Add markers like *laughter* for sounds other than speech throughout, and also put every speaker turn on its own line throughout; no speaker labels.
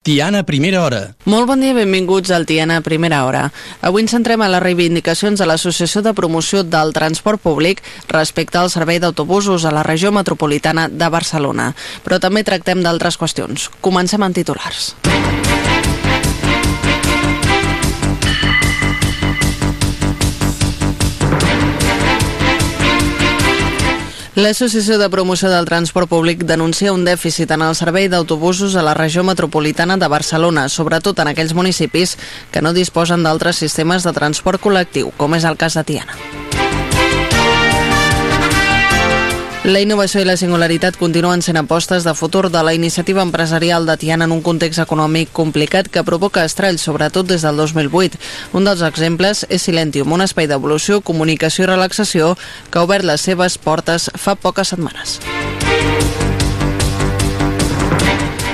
Tiana, primera hora.
Molt bon dia, benvinguts al Tiana, primera hora. Avui ens centrem a les reivindicacions de l'Associació de Promoció del Transport Públic respecte al servei d'autobusos a la regió metropolitana de Barcelona. Però també tractem d'altres qüestions. Comencem en titulars. L'Associació de Promoció del Transport Públic denuncia un dèficit en el servei d'autobusos a la regió metropolitana de Barcelona, sobretot en aquells municipis que no disposen d'altres sistemes de transport col·lectiu, com és el cas de Tiana. La innovació i la singularitat continuen sent apostes de futur de la iniciativa empresarial de Tiana en un context econòmic complicat que provoca estralls, sobretot des del 2008. Un dels exemples és Silentium, un espai d'evolució, comunicació i relaxació que ha obert les seves portes fa poques setmanes.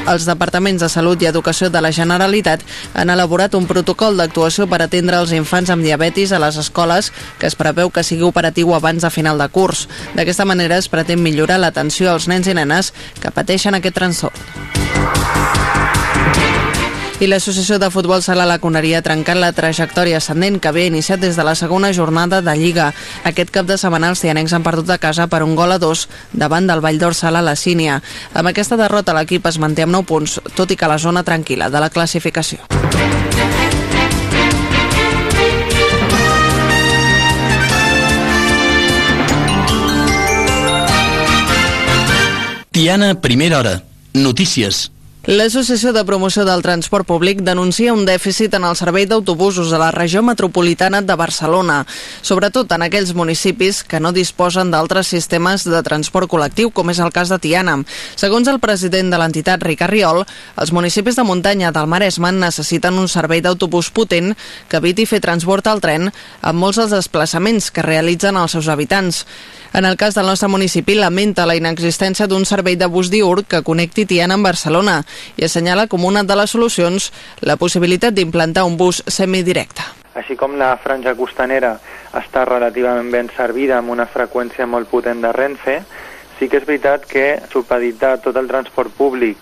Els departaments de Salut i Educació de la Generalitat han elaborat un protocol d'actuació per atendre els infants amb diabetis a les escoles que es preveu que sigui operatiu abans de final de curs. D'aquesta manera es pretén millorar l'atenció als nens i nenes que pateixen aquest trastorn i l'Associació de Futbol Sala La Coneria ha trencat la trajectòria ascendent que havia iniciat des de la segona jornada de Lliga. Aquest cap de setmana els tianencs han perdut a casa per un gol a dos davant del Vall d'Or Sala La Sínia. Amb aquesta derrota l'equip es manté amb 9 punts, tot i que la zona tranquil·la de la classificació.
Tiana, primera hora. Notícies.
L'Associació de Promoció del Transport Públic denuncia un dèficit en el servei d'autobusos a la regió metropolitana de Barcelona, sobretot en aquells municipis que no disposen d'altres sistemes de transport col·lectiu, com és el cas de Tiana. Segons el president de l'entitat, Ricard Riol, els municipis de muntanya del Maresme necessiten un servei d'autobús potent que eviti fer transport al tren amb molts dels desplaçaments que realitzen els seus habitants. En el cas del nostre municipi, lamenta la inexistència d'un servei de bus diurn que connecti Tiana amb Barcelona i assenyala com una de les solucions la possibilitat d'implantar un bus semidirecte.
Així com la franja costanera està relativament ben servida amb una freqüència molt potent de Renfe, sí que és veritat que supeditar tot el transport públic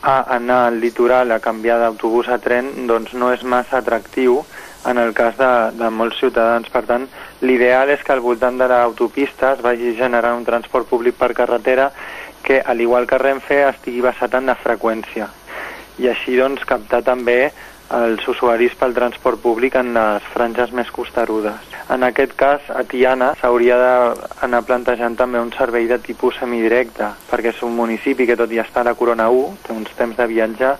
a anar al litoral a canviar d'autobús a tren doncs no és massa atractiu en el cas de, de molts ciutadans. Per tant, l'ideal és que al voltant de l'autopista es vagi generant un transport públic per carretera que, al igual que Renfe, estigui basat en la freqüència. I així, doncs, captar també els usuaris pel transport públic en les franges més costerudes. En aquest cas, a Tiana s'hauria d'anar plantejant també un servei de tipus semidirecte, perquè és un municipi que tot i estar a la Corona 1, té uns temps de viatge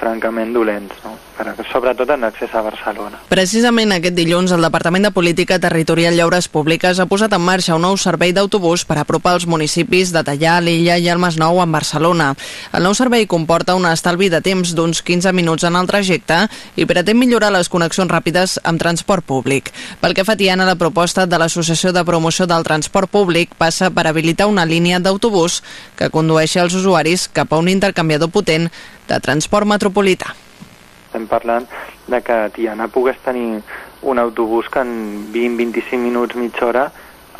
francament dolents, no? per, sobretot en accés a Barcelona.
Precisament aquest dilluns el Departament de Política Territorial i Obres Públiques ha posat en marxa un nou servei d'autobús per apropar els municipis de Tallà, l'Illa i el Masnou en Barcelona. El nou servei comporta un estalvi de temps d'uns 15 minuts en el trajecte i pretén millorar les connexions ràpides amb transport públic. Pel que fa Tiana, la proposta de l'Associació de Promoció del Transport Públic passa per habilitar una línia d'autobús que condueixi els usuaris cap a un intercanviador potent de transport metropolità.
Estem parlant de que Tiana pogués tenir un autobús que en 20-25 minuts, mitja hora,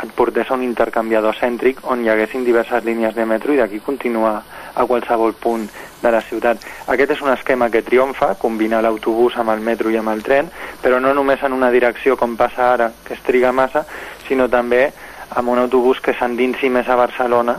et portés a un intercanviador cèntric on hi haguessin diverses línies de metro i d'aquí continuar a qualsevol punt de la ciutat. Aquest és un esquema que triomfa, combinar l'autobús amb el metro i amb el tren, però no només en una direcció com passa ara, que es triga massa, sinó també amb un autobús que s'endinsi més a Barcelona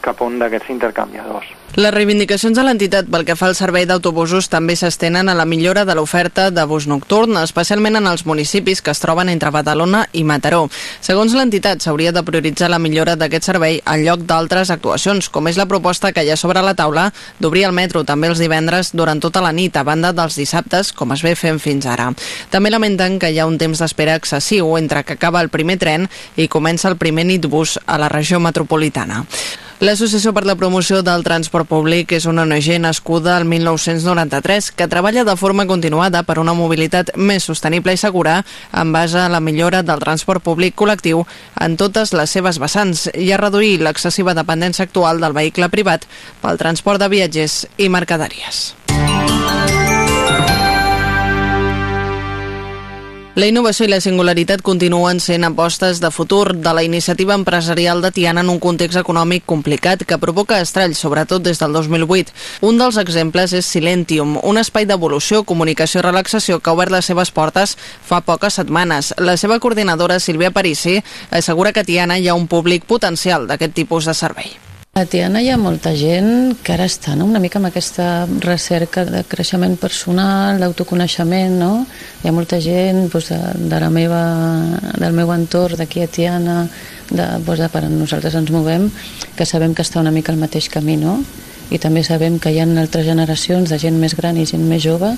cap a un d'aquests intercanviadors.
Les reivindicacions de l'entitat pel que fa al servei d'autobusos també s'estenen a la millora de l'oferta de bus nocturn, especialment en els municipis que es troben entre Badalona i Mataró. Segons l'entitat, s'hauria de prioritzar la millora d'aquest servei en lloc d'altres actuacions, com és la proposta que hi ha sobre la taula d'obrir el metro també els divendres durant tota la nit, a banda dels dissabtes, com es ve fent fins ara. També lamenten que hi ha un temps d'espera excessiu entre que acaba el primer tren i comença el primer nitbus a la regió metropolitana. L'Associació per la Promoció del Transport Públic és una ONG nascuda al 1993 que treballa de forma continuada per una mobilitat més sostenible i segura en base a la millora del transport públic col·lectiu en totes les seves vessants i a reduir l'excessiva dependència actual del vehicle privat pel transport de viatgers i mercaderies. La innovació i la singularitat continuen sent apostes de futur de la iniciativa empresarial de Tiana en un context econòmic complicat que provoca estralls, sobretot des del 2008. Un dels exemples és Silentium, un espai d'evolució, comunicació i relaxació que ha obert les seves portes fa poques setmanes. La seva coordinadora, Sílvia Parisi, assegura que a Tiana hi ha un públic potencial d'aquest tipus de servei.
A Tiana hi ha molta gent que ara està no? una mica amb aquesta recerca de creixement personal, d'autoconeixement, no? Hi ha molta gent doncs, de, de la meva, del meu entorn, d'aquí a Tiana, de, doncs, de per on nosaltres ens movem, que sabem que està una mica al mateix camí, no? I també sabem que hi ha altres generacions de gent més gran i gent més jove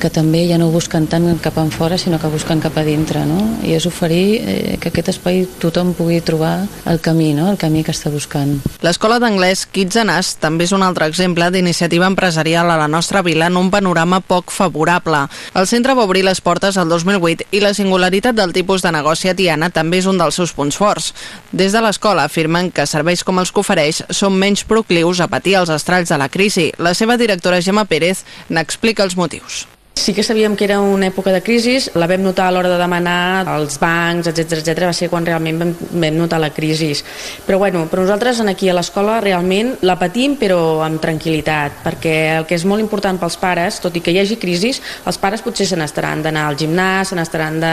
que també ja no busquen tant cap en fora sinó que busquen cap a dintre no? i és oferir eh, que aquest espai tothom pugui trobar el camí, no? el camí que està buscant.
L'escola d'anglès Kids and Us també és un altre exemple d'iniciativa empresarial a la nostra vila en un panorama poc favorable. El centre va obrir les portes el 2008 i la singularitat del tipus de negoci a Tiana també és un dels seus punts forts. Des de l'escola afirmen que serveis com els que ofereix són menys proclius a patir els estralls de la crisi. La seva directora Gemma Pérez n'explica els motius.
Sí que sabíem que era una època de crisi, la vam notar a l'hora de demanar als bancs, etc etc. va ser quan realment vam, vam notar la crisi. Però bueno, per nosaltres aquí a l'escola realment la patim però amb tranquil·litat, perquè el que és molt important pels pares, tot i que hi hagi crisi, els pares potser se n'estaran d'anar al gimnàs, se n'estaran de,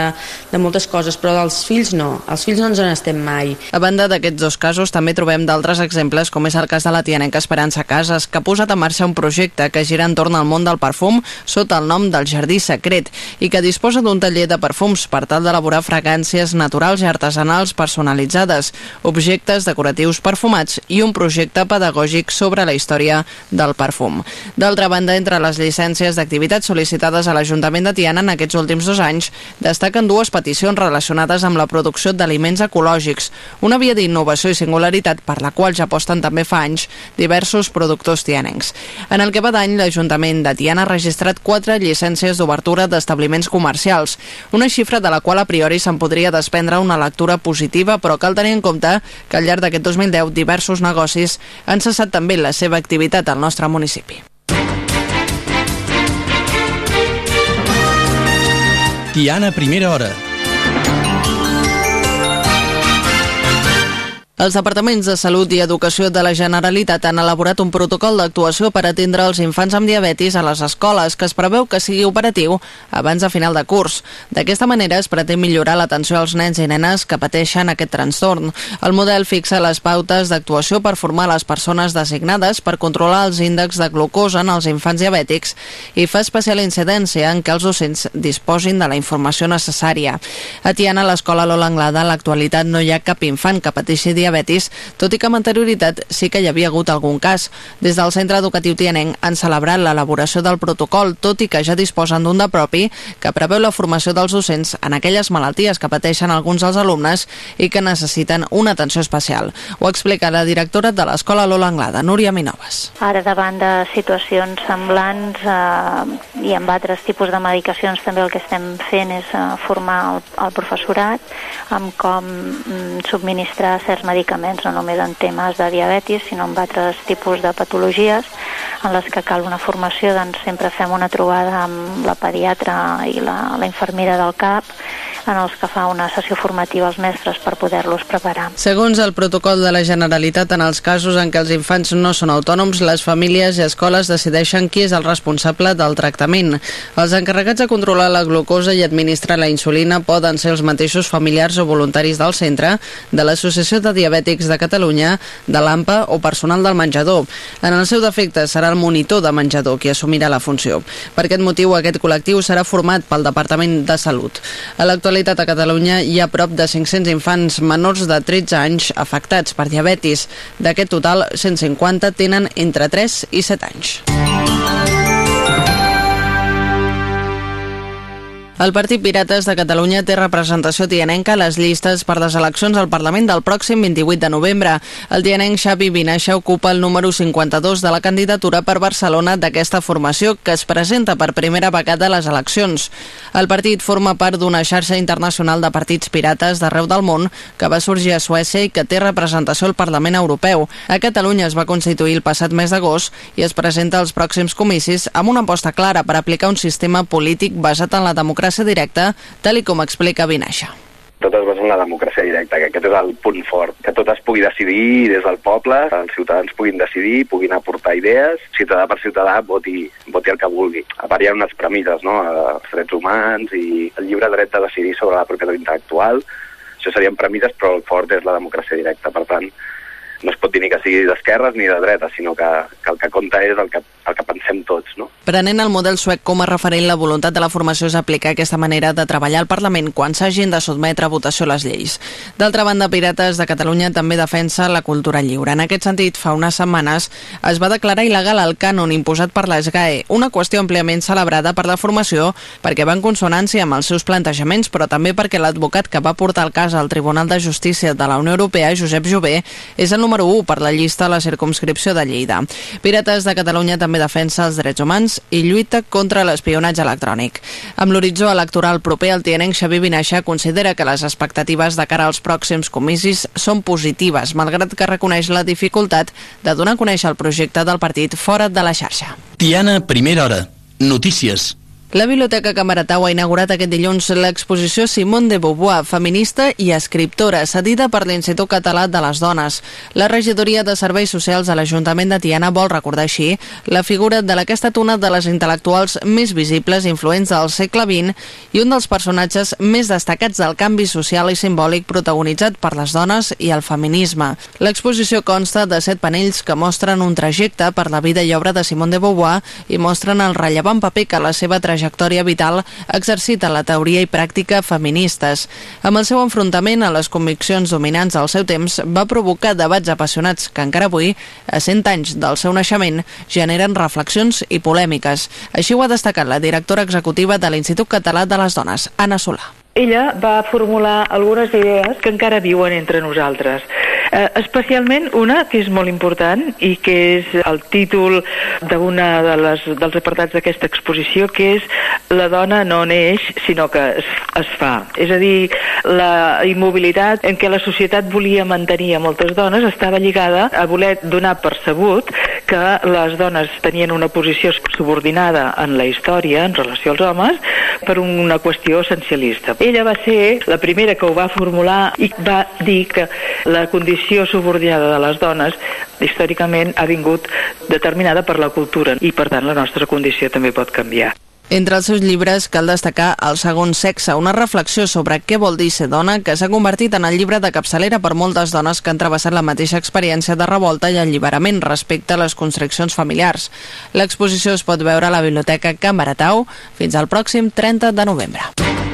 de moltes coses, però dels fills no, els fills no ens en estem mai.
A banda d'aquests dos casos, també trobem d'altres exemples, com és el cas de la tianenca Esperança Casas, que ha posat en marxa un projecte que gira entorn al món del perfum sota el nom del Jardí Secret i que disposa d'un taller de perfums per tal d'elaborar fragàncies naturals i artesanals personalitzades, objectes decoratius perfumats i un projecte pedagògic sobre la història del perfum. D'altra banda, entre les llicències d'activitats sol·licitades a l'Ajuntament de Tiana en aquests últims dos anys, destaquen dues peticions relacionades amb la producció d'aliments ecològics, una via d'innovació i singularitat per la qual ja aposten també fa anys diversos productors tianencs. En el que va d'any, l'Ajuntament de Tiana ha registrat quatre llicències llicències d'obertura d'establiments comercials, una xifra de la qual a priori se'n podria desprendre una lectura positiva, però cal tenir en compte que al llarg d'aquest 2010 diversos negocis han cessat també la seva activitat al nostre municipi.
Tiana, primera hora.
Els departaments de Salut i Educació de la Generalitat han elaborat un protocol d'actuació per atendre els infants amb diabetis a les escoles, que es preveu que sigui operatiu abans de final de curs. D'aquesta manera es pretén millorar l'atenció als nens i nenes que pateixen aquest trastorn. El model fixa les pautes d'actuació per formar les persones designades per controlar els índexs de glucosa en els infants diabètics i fa especial incidència en què els docents disposin de la informació necessària. A Tiana, a l'escola Lola Anglada, en l'actualitat no hi ha cap infant que pateixi diabetis diabetis, tot i que amb anterioritat sí que hi havia hagut algun cas. Des del centre educatiu tianenc han celebrat l'elaboració del protocol, tot i que ja disposen d'un de propi que preveu la formació dels docents en aquelles malalties que pateixen alguns dels alumnes i que necessiten una atenció especial. Ho explica la directora de l'Escola Lola Anglada, Núria Minoves.
Ara davant de situacions semblants eh, i amb altres tipus de medicacions també el que estem fent és eh, formar el, el professorat amb com mm, subministrar certs medicaments medicaments, no només en temes de diabetis, sinó en altres tipus de patologies en les que cal una formació, doncs sempre fem una trobada amb la pediatra i la, la infermera del CAP en els que fa una sessió formativa als mestres per poder-los preparar.
Segons el protocol de la Generalitat, en els casos en què els infants no són autònoms, les famílies i escoles decideixen qui és el responsable del tractament. Els encarregats de controlar la glucosa i administrar la insulina poden ser els mateixos familiars o voluntaris del centre, de l'Associació de Diabètics de Catalunya, de l'AMPA o personal del menjador. En el seu defecte serà el monitor de menjador qui assumirà la funció. Per aquest motiu, aquest col·lectiu serà format pel Departament de Salut. A l'actualitat a Catalunya hi ha prop de 500 infants menors de 13 anys afectats per diabetis. D'aquest total, 150 tenen entre 3 i 7 anys. El Partit Pirates de Catalunya té representació tianenca a les llistes per les eleccions al Parlament del pròxim 28 de novembre. El tianenc Xavi Vinaixa ocupa el número 52 de la candidatura per Barcelona d'aquesta formació que es presenta per primera vegada a les eleccions. El partit forma part d'una xarxa internacional de partits pirates d'arreu del món que va sorgir a Suècia i que té representació al Parlament Europeu. A Catalunya es va constituir el passat mes d'agost i es presenta als pròxims comicis amb una aposta clara per aplicar un sistema polític basat en la democràcia democràcia directa, tal i com explica Vinaixa
tot es basa en la democràcia directa, que aquest és el punt fort, que tot es pugui decidir des del poble, els ciutadans puguin decidir, puguin aportar idees, ciutadà per ciutadà voti, voti el que vulgui. A part hi ha unes premisses, no?, els drets humans i el lliure dret de decidir sobre la propietat intel·lectual, això serien premisses, però el fort és la democràcia directa. Per tant, no es pot dir ni que sigui d'esquerres ni de dreta, sinó que, que el que compta és el que, el que pensem tots. No?
Prenent el model suec com a referent, la voluntat de la formació és aplicar aquesta manera de treballar al Parlament quan s'hagin de sotmetre a votació les lleis. D'altra banda, Pirates de Catalunya també defensa la cultura lliure. En aquest sentit, fa unes setmanes es va declarar il·legal el cànon imposat per l'ESGAE, una qüestió àmpliament celebrada per la formació perquè va en consonància amb els seus plantejaments, però també perquè l'advocat que va portar el cas al Tribunal de Justícia de la Unió Europea, Josep Jové, és el número 1 per la llista a la circumscripció de Lleida. Pirates de Catalunya també defensa els drets humans i lluita contra l'espionatge electrònic. Amb l'horitzó electoral proper, el tianenc Xavi Vinaixa considera que les expectatives de cara als pròxims comicis són positives, malgrat que reconeix la dificultat de donar a conèixer el projecte del partit fora de la xarxa.
Tiana, primera hora. Notícies.
La Biblioteca Camaratau ha inaugurat aquest dilluns l'exposició Simone de Beauvoir, feminista i escriptora, cedida per l'Institut Català de les Dones. La regidoria de Serveis Socials de l'Ajuntament de Tiana vol recordar així la figura de la que ha estat una de les intel·lectuals més visibles i influents del segle XX i un dels personatges més destacats del canvi social i simbòlic protagonitzat per les dones i el feminisme. L'exposició consta de set panells que mostren un trajecte per la vida i obra de Simone de Beauvoir i mostren el rellevant paper que la seva trajectòria trajectòria vital exercita la teoria i pràctica feministes. Amb el seu enfrontament a les conviccions dominants del seu temps va provocar debats apassionats que encara avui, a 100 anys del seu naixement, generen reflexions i polèmiques. Així ho ha destacat la directora executiva de l'Institut Català de les Dones, Anna Solà.
Ella va formular algunes idees que encara viuen entre nosaltres. Eh, especialment una que és molt important i que és el títol d'una de les, dels apartats d'aquesta exposició, que és La dona no neix, sinó que es, es fa. És a dir, la immobilitat en què la societat volia mantenir a moltes dones estava lligada a voler donar per sabut que les dones tenien una posició subordinada en la història en relació als homes per una qüestió essencialista. Ella va ser la primera que ho va formular i va dir que la condició subordinada de les dones històricament ha vingut determinada per la cultura i per tant la nostra condició també pot canviar.
Entre els seus llibres cal destacar El segon sexe, una reflexió sobre què vol dir ser dona que s'ha convertit en el llibre de capçalera per moltes dones que han travessat la mateixa experiència de revolta i alliberament respecte a les constriccions familiars. L'exposició es pot veure a la Biblioteca Camaratau fins al pròxim 30 de novembre.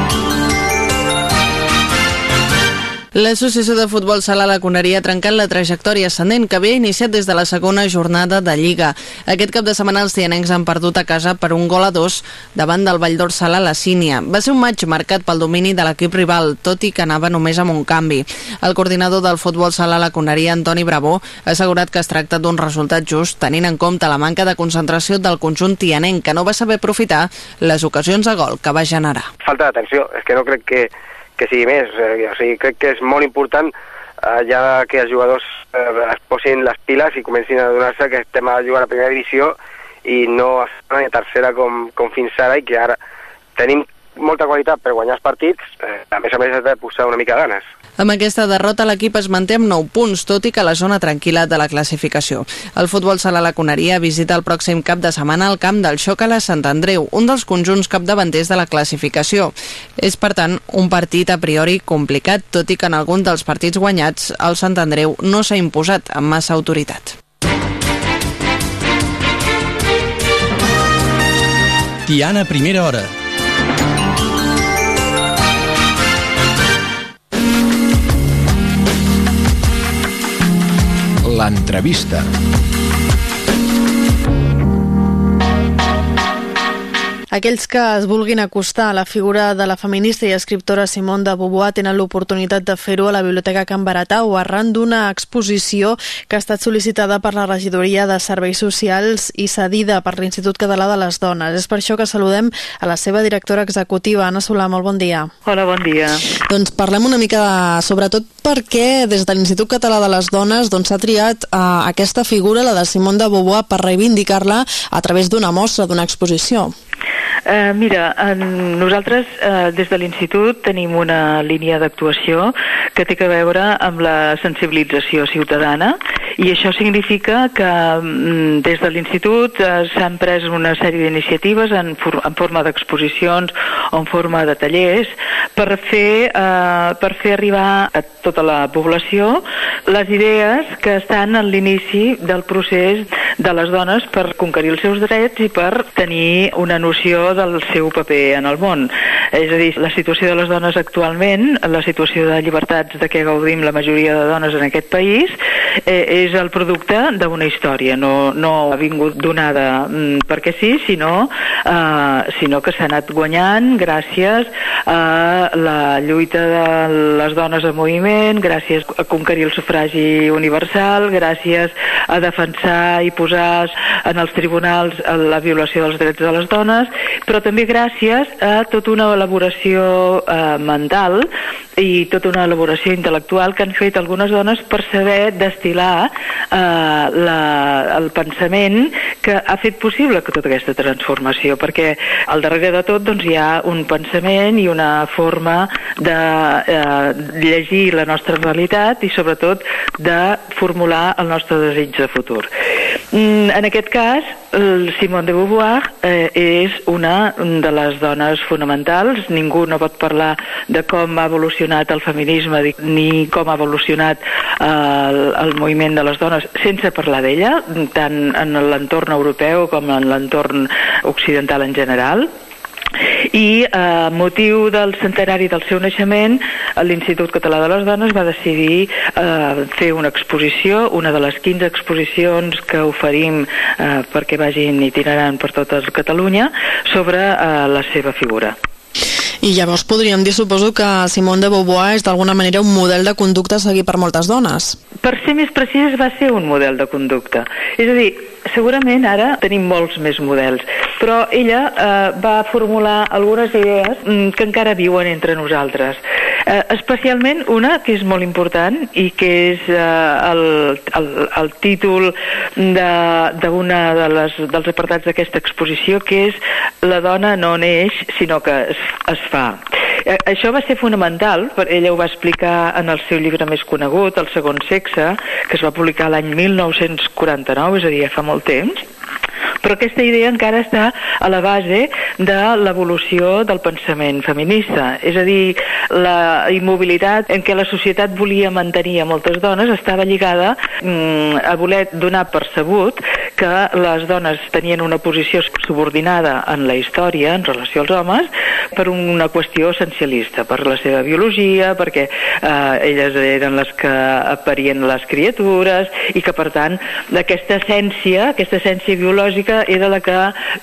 L'Associació de Futbol Sala La Coneria ha trencat la trajectòria ascendent que havia iniciat des de la segona jornada de Lliga. Aquest cap de setmana els tianencs han perdut a casa per un gol a dos davant del Valldor Sala La Sínia. Va ser un maig marcat pel domini de l'equip rival, tot i que anava només amb un canvi. El coordinador del futbol sala La Coneria, Antoni Bravo, ha assegurat que es tracta d'un resultat just tenint en compte la manca de concentració del conjunt tianenc, que no va saber aprofitar les ocasions de gol que va generar.
Falta d'atenció, és que no crec que que sigui més. Eh, o sigui, crec que és molt important eh, ja que els jugadors eh, es posin les piles i comencin a donar-se que estem a jugar a la primera divisió i no a segona ni a tercera com, com fins ara i que ara tenim molta qualitat per guanyar els partits, eh, a més a més has de posar una mica ganes.
Amb aquesta derrota l'equip es manté amb 9 punts, tot i que la zona tranquil·la de la classificació. El futbol sala la Coneria visita el pròxim cap de setmana al camp del Xocala Sant Andreu, un dels conjunts capdavanters de la classificació. És, per tant, un partit a priori complicat, tot i que en algun dels partits guanyats el Sant Andreu no s'ha imposat amb massa autoritat.
Tiana, primera hora.
L'entrevista. Aquells que es vulguin acostar a la figura de la feminista i escriptora Simone de Beauvoir tenen l'oportunitat de fer-ho a la Biblioteca Can Baratau arran d'una exposició que ha estat sol·licitada per la Regidoria de Serveis Socials i cedida per l'Institut Català de les Dones. És per això que saludem a la seva directora executiva, Anna Solà. Molt bon dia.
Hola, bon dia.
Doncs parlem una mica, sobretot perquè des de l'Institut Català de les Dones doncs, s'ha doncs, triat eh, aquesta figura, la de Simone de Beauvoir, per reivindicar-la a través d'una mostra, d'una exposició.
Uh, mira, en nosaltres uh, des de l'Institut tenim una línia d'actuació que té que veure amb la sensibilització ciutadana i això significa que um, des de l'Institut uh, s'han pres una sèrie d'iniciatives en, for en forma d'exposicions o en forma de tallers per fer, uh, per fer arribar a tota la població les idees que estan en l'inici del procés de les dones per conquerir els seus drets i per tenir una noció del seu paper en el món. És a dir, la situació de les dones actualment, la situació de llibertats de què gaudim la majoria de dones en aquest país, eh, és el producte d'una història, no, no ha vingut donada mm, perquè sí, sinó, eh, sinó que s'ha anat guanyant gràcies a la lluita de les dones en moviment, gràcies a conquerir el sufragi universal, gràcies a defensar i posar en els tribunals la violació dels drets de les dones, però també gràcies a tota una elaboració eh, mental i tota una elaboració intel·lectual que han fet algunes dones per saber destilar eh, la, el pensament que ha fet possible que tota aquesta transformació, perquè al darrere de tot doncs, hi ha un pensament i una forma de eh, llegir la nostra realitat i sobretot de formular el nostre desig de futur. Mm, en aquest cas, Simone de Beauvoir eh, és una de les dones fonamentals. Ningú no pot parlar de com ha evolucionat el feminisme ni com ha evolucionat eh, el, el moviment de les dones sense parlar d'ella, tant en l'entorn europeu com en l'entorn occidental en general i a eh, motiu del centenari del seu naixement l'Institut Català de les Dones va decidir eh, fer una exposició una de les 15 exposicions que oferim eh, perquè vagin itinerant per tota Catalunya sobre eh, la seva figura.
I llavors podríem dir, suposo, que Simone de Beauvoir és d'alguna manera un model de conducta a seguir per moltes dones.
Per ser més precís, va ser un model de conducta. És a dir, segurament ara tenim molts més models, però ella eh, va formular algunes idees mm, que encara viuen entre nosaltres. Eh, especialment una que és molt important i que és eh, el, el, el títol d'una de, de les, dels apartats d'aquesta exposició, que és La dona no neix, sinó que es, es fa. Eh, això va ser fonamental, ella ho va explicar en el seu llibre més conegut, El segon sexe, que es va publicar l'any 1949, és a dir, ja fa molt temps, però aquesta idea encara està a la base de l'evolució del pensament feminista. És a dir, la immobilitat en què la societat volia mantenir a moltes dones estava lligada mm, a voler donar per sabut que les dones tenien una posició subordinada en la història en relació als homes per una qüestió essencialista, per la seva biologia, perquè eh, elles eren les que aparien les criatures i que, per tant, aquesta essència, aquesta essència biològica era la que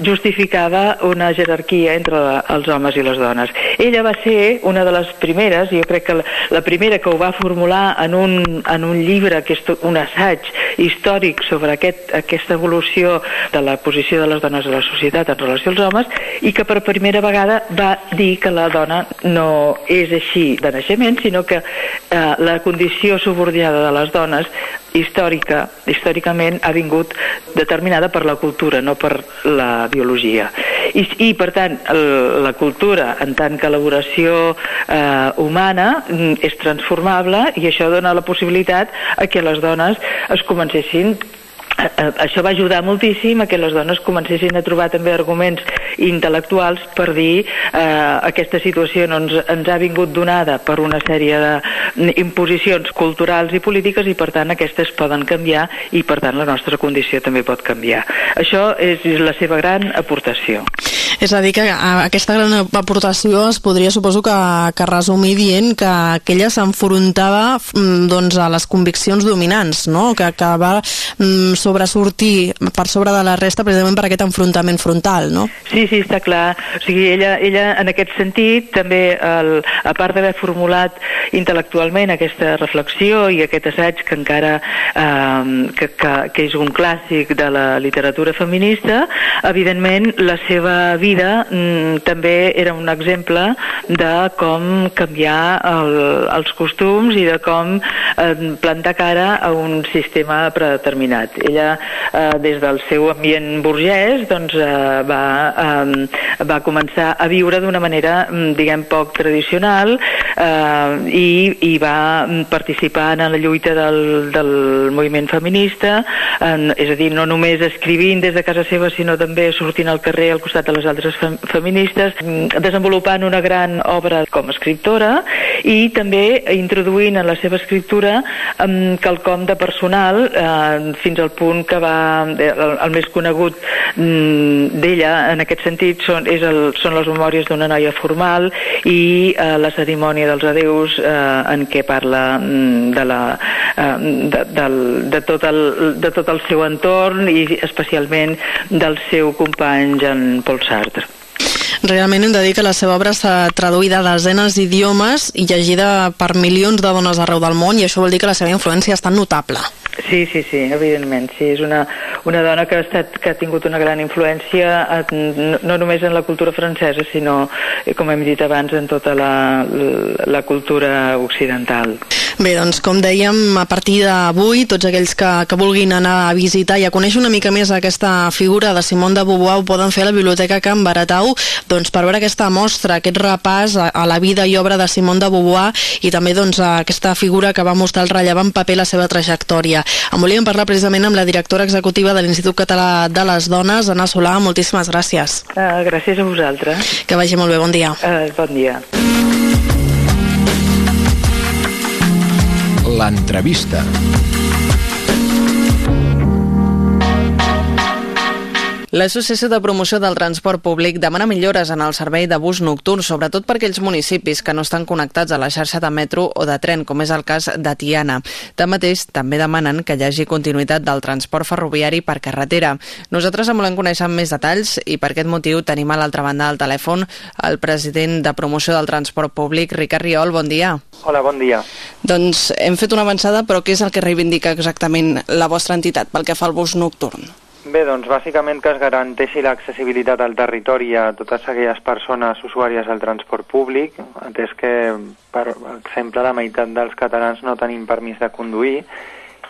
justificava una jerarquia entre els homes i les dones. Ella va ser una de les primeres, jo crec que la, primera que ho va formular en un, en un llibre que és un assaig històric sobre aquest, aquesta evolució de la posició de les dones a la societat en relació als homes i que per primera vegada va dir que la dona no és així de naixement, sinó que eh, la condició subordinada de les dones històrica, històricament ha vingut determinada per la cultura, no per la biologia. I, i per tant, el, la cultura, en tant que elaboració eh, humana, mm, és transformable i això dona la possibilitat a que les dones es comencessin això va ajudar moltíssim a que les dones comencessin a trobar també arguments intel·lectuals per dir eh, aquesta situació no ens, ens ha vingut donada per una sèrie d'imposicions culturals i polítiques i per tant aquestes poden canviar i per tant la nostra condició també pot canviar. Això és la seva gran aportació.
És a dir, que aquesta gran aportació es podria, suposo, que, que resumir dient que aquella s'enfrontava mm, doncs, a les conviccions dominants, no? que, que va mm, sobresortir per sobre de la resta precisament per aquest enfrontament frontal, no?
Sí, sí, està clar. O sigui, ella, ella en aquest sentit, també, el, a part d'haver formulat intel·lectualment aquesta reflexió i aquest assaig que encara eh, que, que, que és un clàssic de la literatura feminista, evidentment la seva vida mm, també era un exemple de com canviar el, els costums i de com eh, plantar cara a un sistema predeterminat. Ella, eh, des del seu ambient burgès, doncs, eh, va, eh, va començar a viure d'una manera, mm, diguem, poc tradicional eh, i, i va participar en la lluita del, del moviment feminista, en, és a dir, no només escrivint des de casa seva, sinó també sortint al carrer al costat de les altres fem feministes, mm, desenvolupant una gran obra com a escriptora i també introduint en la seva escriptura um, quelcom de personal eh, fins al punt que va el, el més conegut mm, d'ella en aquest sentit són, és el, són les memòries d'una noia formal i eh, la cerimònia dels adeus eh, en què parla mm, de, la, eh, de, del, de, tot el, de tot el seu entorn i especialment del seu company Jean Paul Sartre.
Realment hem de dir que la seva obra està traduïda a desenes d'idiomes i llegida per milions de dones arreu del món i això vol dir que la seva influència és tan notable.
Sí, sí, sí, evidentment. Sí, és una, una dona que ha, estat, que ha tingut una gran influència no, no només en la cultura francesa, sinó, eh, com hem dit abans, en tota la, la cultura occidental.
Bé, doncs com dèiem, a partir d'avui, tots aquells que, que vulguin anar a visitar i a conèixer una mica més aquesta figura de Simone de Beauvoir ho poden fer a la Biblioteca Can Baratau doncs, per veure aquesta mostra, aquest repàs a, a la vida i obra de Simone de Beauvoir i també doncs, a aquesta figura que va mostrar el rellevant paper la seva trajectòria. En volíem parlar precisament amb la directora executiva de l'Institut Català de les Dones, Anna Solà. Moltíssimes gràcies.
Uh, gràcies a vosaltres.
Que vagi molt bé. Bon dia.
Uh, bon dia.
L'entrevista.
L'Associació de Promoció del Transport Públic demana millores en el servei de bus nocturn, sobretot per aquells municipis que no estan connectats a la xarxa de metro o de tren, com és el cas de Tiana. Tanmateix, també demanen que hi hagi continuïtat del transport ferroviari per carretera. Nosaltres en volem conèixer més detalls i per aquest motiu tenim a l'altra banda del telèfon el president de Promoció del Transport Públic, Ricard Riol. Bon dia.
Hola, bon dia.
Doncs hem fet una avançada, però què és el que reivindica exactament la vostra entitat pel que fa al bus nocturn?
Bé, doncs bàsicament que es garanteixi l'accessibilitat al territori a totes aquelles persones usuàries del transport públic, atès que, per exemple, la meitat dels catalans no tenim permís de conduir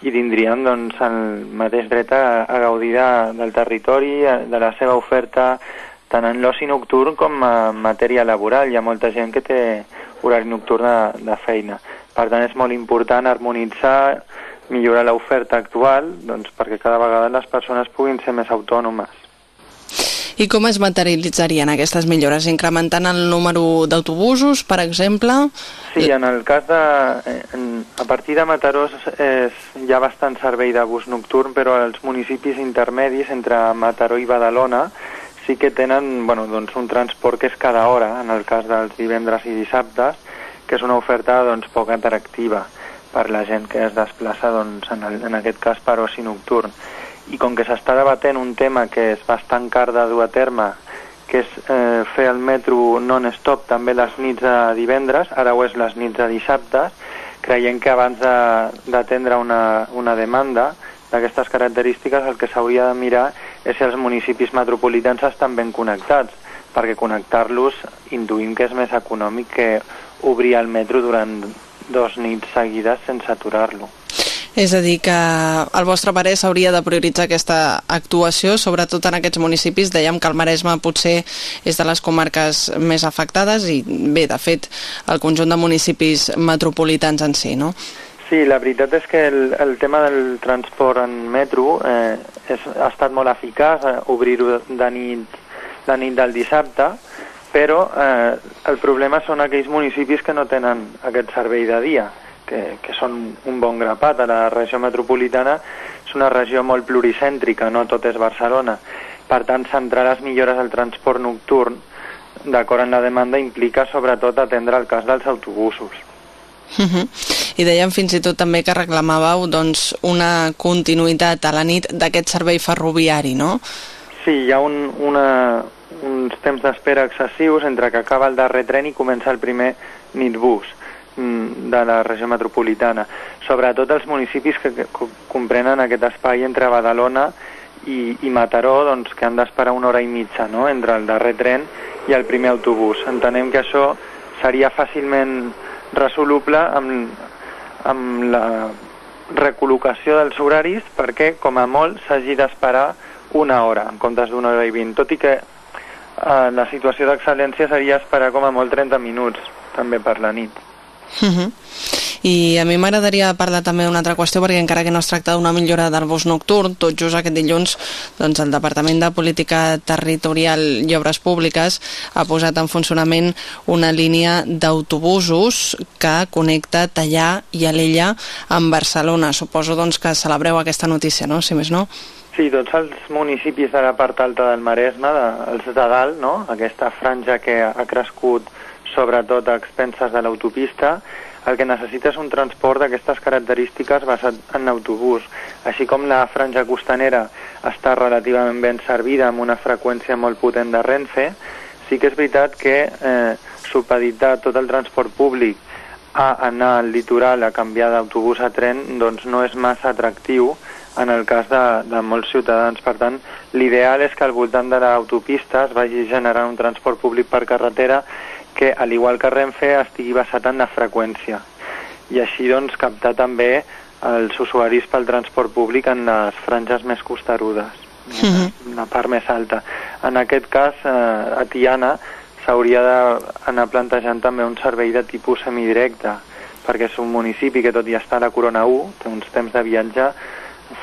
i tindrien doncs, el mateix dret a, a gaudir de, del territori, de la seva oferta, tant en l'oci nocturn com en matèria laboral. Hi ha molta gent que té horari nocturn de, de feina. Per tant, és molt important harmonitzar millorar l'oferta actual doncs, perquè cada vegada les persones puguin ser més autònomes.
I com es materialitzarien aquestes millores? Incrementant el número d'autobusos, per exemple?
Sí, en el cas de... En, a partir de Mataró és, hi ha bastant servei de bus nocturn, però els municipis intermedis entre Mataró i Badalona sí que tenen bueno, doncs un transport que és cada hora, en el cas dels divendres i dissabtes, que és una oferta doncs, poc atractiva per la gent que es desplaça doncs, en, el, en aquest cas per oci nocturn. I com que s'està debatent un tema que és bastant car de dur a terme, que és eh, fer el metro non-stop també les nits de divendres, ara ho és les nits de dissabtes, creiem que abans d'atendre una, una demanda d'aquestes característiques el que s'hauria de mirar és si els municipis metropolitans estan ben connectats, perquè connectar-los intuïm que és més econòmic que obrir el metro durant dos nits seguides sense aturar-lo.
És a dir, que al vostre parer s'hauria de prioritzar aquesta actuació, sobretot en aquests municipis. Dèiem que el Maresme potser és de les comarques més afectades i bé, de fet, el conjunt de municipis metropolitans en si, no?
Sí, la veritat és que el, el tema del transport en metro eh, és, ha estat molt eficaç, eh, obrir-ho de nit, la nit del dissabte, però eh, el problema són aquells municipis que no tenen aquest servei de dia, que, que són un bon grapat. A la regió metropolitana és una regió molt pluricèntrica, no tot és Barcelona. Per tant, centrar les millores al transport nocturn d'acord amb la demanda implica sobretot atendre el cas dels autobusos.
Uh -huh. I dèiem fins i tot també que reclamàveu doncs, una continuïtat a la nit d'aquest servei ferroviari, no?
Sí, hi ha un, una, uns temps d'espera excessius entre que acaba el darrer tren i comença el primer nitbus mm, de la regió metropolitana. Sobretot els municipis que, que comprenen aquest espai entre Badalona i, i Mataró, doncs, que han d'esperar una hora i mitja no? entre el darrer tren i el primer autobús. Entenem que això seria fàcilment resoluble amb, amb la recol·locació dels horaris perquè, com a molt, s'hagi d'esperar una hora en comptes d'una hora i vint, tot i que eh, la situació d'excel·lència seria esperar com a molt 30 minuts també per la nit.
Uh -huh. I a mi m'agradaria parlar també d'una altra qüestió perquè encara que no es tracta d'una millora del bus nocturn, tot just aquest dilluns doncs, el Departament de Política Territorial i Obres Públiques ha posat en funcionament una línia d'autobusos que connecta Tallà i Alella amb Barcelona. Suposo doncs, que celebreu aquesta notícia, no? si més no?
Tots els municipis de la part alta del Maresme, de, els de dalt, no? aquesta franja que ha crescut sobretot a expenses de l'autopista, el que necessita és un transport d'aquestes característiques basat en autobús. Així com la franja costanera està relativament ben servida amb una freqüència molt potent de Renfe, sí que és veritat que eh, supeditar tot el transport públic a anar al litoral a canviar d'autobús a tren doncs no és massa atractiu en el cas de, de molts ciutadans. Per tant, l'ideal és que al voltant de l'autopista es vagi generant un transport públic per carretera que, al igual que Renfe, estigui basat en la freqüència i així doncs captar també els usuaris pel transport públic en les franges més costerudes, mm -hmm. una part més alta. En aquest cas, eh, a Tiana s'hauria d'anar plantejant també un servei de tipus semidirecte, perquè és un municipi que tot i estar a la Corona 1 té uns temps de viatge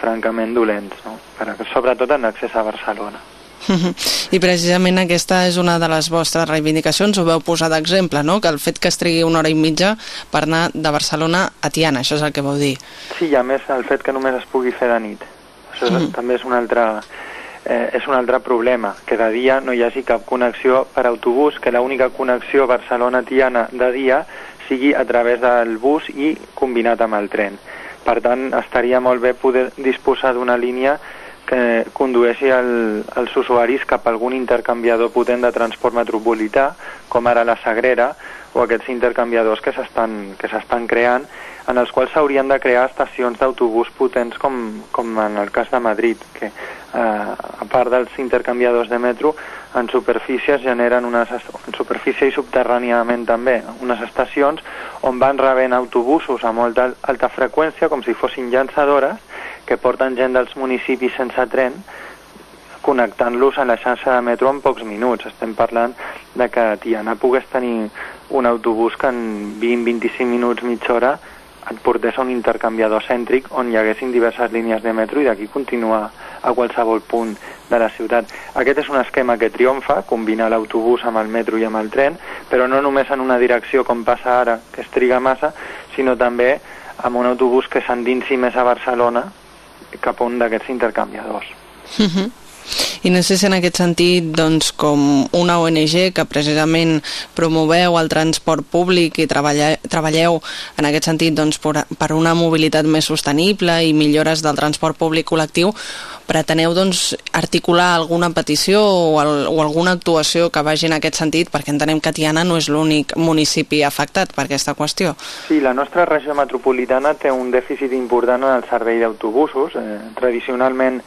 francament dolents, no? per, sobretot en accés a Barcelona. *laughs*
I precisament aquesta és una de les vostres reivindicacions, ho veu posar d'exemple, no? que el fet que es trigui una hora i mitja per anar de Barcelona a Tiana, això és el que vau dir.
Sí, i a més el fet que només es pugui fer de nit. Això mm. també és un altre, eh, és un altre problema, que de dia no hi hagi cap connexió per autobús, que l'única connexió Barcelona-Tiana de dia sigui a través del bus i combinat amb el tren. Per tant, estaria molt bé poder disposar d'una línia que condueixi el, els usuaris cap a algun intercanviador potent de transport metropolità, com ara la Sagrera, o aquests intercanviadors que s'estan creant, en els quals s'haurien de crear estacions d'autobús potents com, com en el cas de Madrid, que eh, a part dels intercanviadors de metro, en superfície generen unes, en superfície i subterràniament també, unes estacions on van rebent autobusos a molta alta freqüència, com si fossin llançadores, que porten gent dels municipis sense tren connectant-los a la xarxa de metro en pocs minuts. Estem parlant de que Tiana pogués tenir un autobús que en 20-25 minuts, mitja hora, et portés a un intercanviador cèntric on hi haguessin diverses línies de metro i d'aquí continuar a qualsevol punt de la ciutat. Aquest és un esquema que triomfa, combinar l'autobús amb el metro i amb el tren, però no només en una direcció com passa ara, que es triga massa, sinó també amb un autobús que s'endinsi més a Barcelona, cap a un d'aquests intercanviadors.
Uh mhm. -huh. I no sé si en aquest sentit, doncs, com una ONG que precisament promoveu el transport públic i treballeu, treballeu en aquest sentit doncs, per, una mobilitat més sostenible i millores del transport públic col·lectiu, preteneu doncs, articular alguna petició o, el, o alguna actuació que vagi en aquest sentit, perquè entenem que Tiana no és l'únic municipi afectat per aquesta qüestió.
Sí, la nostra regió metropolitana té un dèficit important en el servei d'autobusos. Eh, tradicionalment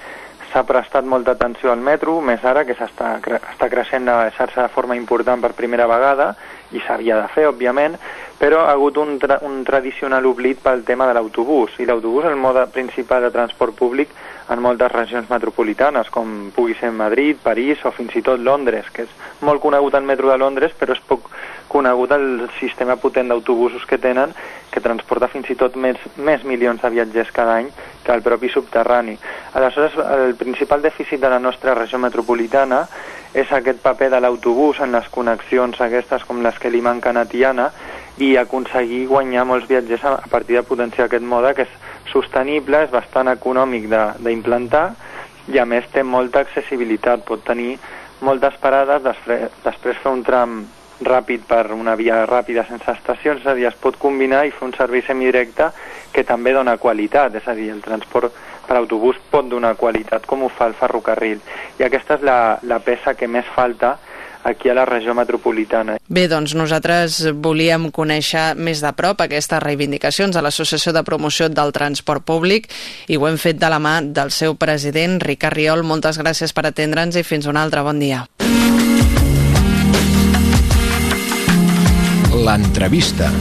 s'ha prestat molta atenció al metro, més ara que s'està està creixent la xarxa de forma important per primera vegada, i s'havia de fer, òbviament, però ha hagut un, tra un tradicional oblit pel tema de l'autobús, i l'autobús és el mode principal de transport públic en moltes regions metropolitanes, com pugui ser Madrid, París o fins i tot Londres, que és molt conegut el metro de Londres, però és poc conegut el sistema potent d'autobusos que tenen, que transporta fins i tot més, més milions de viatgers cada any que el propi subterrani. Aleshores, el principal dèficit de la nostra regió metropolitana és aquest paper de l'autobús en les connexions aquestes com les que li manquen a Tiana i aconseguir guanyar molts viatgers a partir de potenciar aquest mode que és sostenible, és bastant econòmic d'implantar i a més té molta accessibilitat, pot tenir moltes parades, després, després fer un tram ràpid per una via ràpida sense estacions, és a dir, es pot combinar i fer un servei semidirecte que també dona qualitat, és a dir, el transport per autobús pot donar qualitat com ho fa el ferrocarril. I aquesta és la, la peça que més falta aquí a la regió metropolitana.
Bé, doncs nosaltres volíem conèixer més de prop aquestes reivindicacions de l'Associació de Promoció del Transport Públic i ho hem fet de la mà del seu president, Ricard Riol. Moltes gràcies per atendre'ns i fins un altre bon dia.
L'entrevista.